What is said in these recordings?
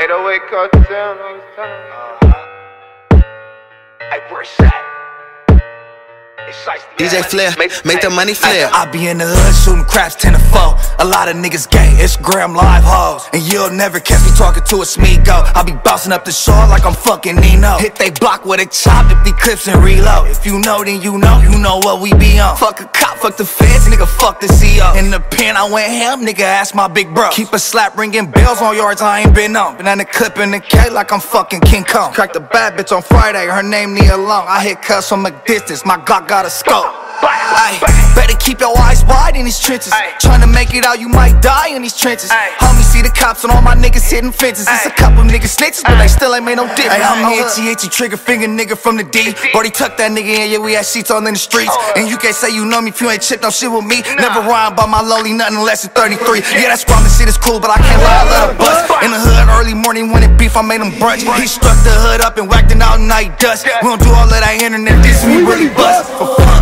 808 cartel, no, it's uh-huh. DJ Flair, make the money flare. I be in the hood shooting craps 10 to 4. A lot of niggas gay, Instagram live hoes. And you'll never catch me talking to a Smeego. I be bouncing up the shore like I'm fucking Nino. Hit they block with a chop, empty clips and reload. If you know, then you know, you know what we be on. Fuck a cop, fuck the feds, nigga, fuck the CO. In the pen, I went ham, nigga, ask my big bro. Keep a slap ringing bells on yards I ain't been on. Been on the clip in the K like I'm fucking King Kong. Cracked a bad bitch on Friday, her name Nia Long. I hit cuss from a distance, my Glock got a scope. Ay, better keep your eyes wide in these trenches. Tryna make it out, you might die in these trenches. Homie, see the cops and all my niggas hitting fences. It's a couple niggas snitches, but they still ain't made no difference. Hey, I'm the itchy, itchy trigger finger nigga from the D. Brody tuck that nigga in, yeah, we had sheets on in the streets. And you can't say you know me if you ain't chipped no shit with me. Never rhyme about my lowly, nothing less than 33. Yeah, that's that squabbling shit is cool, but I can't lie, I love a bust. Beef, I made him brunch. He struck the hood up and whacked it all night dust. We don't do all of that internet, this we really bust. For fun.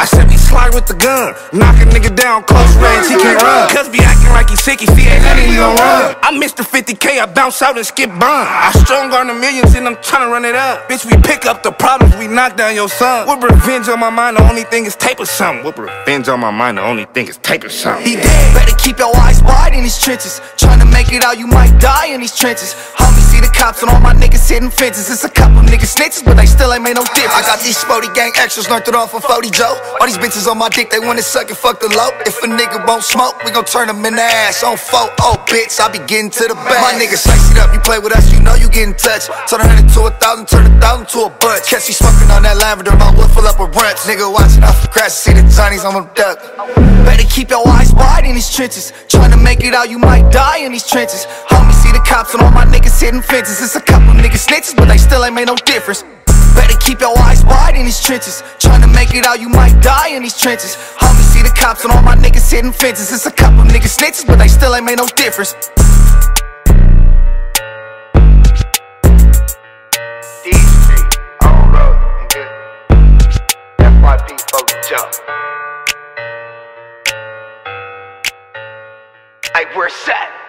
I said we slide with the gun, knock a nigga down close range, he can't run. Be acting like he sick, he see a honey, he gon' run. I'm Mr. 50K, I bounce out and skip bun. I strong on the millions and I'm tryna run it up. Bitch, we pick up the problems, we knock down your son. With revenge on my mind, the only thing is tape or something. With revenge on my mind, the only thing is tape or something. He dead. Better keep your eyes wide in these trenches. Tryna make it out, you might die in these trenches. Homie, see the cops and all my niggas hitting fences. It's a couple niggas snitches, but they still ain't made no difference. I got these Spody gang extras, learned it off of 40 Joe. All these bitches on my dick, they wanna suck and fuck the low. If a nigga won't smoke, we gon' turn him in the ass. On four, oh bitch, I be getting to the bag. My niggas slice it up, you play with us, you know you getting touched. Turn a hundred to a thousand, turn a thousand to a bunch. Catch me smoking on that lavender, my wood full up of brunch. Nigga watching out for grass, see the Johnnies on my duck. Better keep your eyes wide in these trenches. Tryna make it out, you might die in these trenches. Homie, see the cops and all my niggas hitting fences. It's a couple niggas snitches, but they still ain't made no difference. Better keep your eyes wide in these trenches. Tryna make it out, you might die in these trenches. Homie, see the cops and all my niggas hitting fences. It's a couple niggas snitches, but they still ain't made no difference. Jump. Hey, where's that?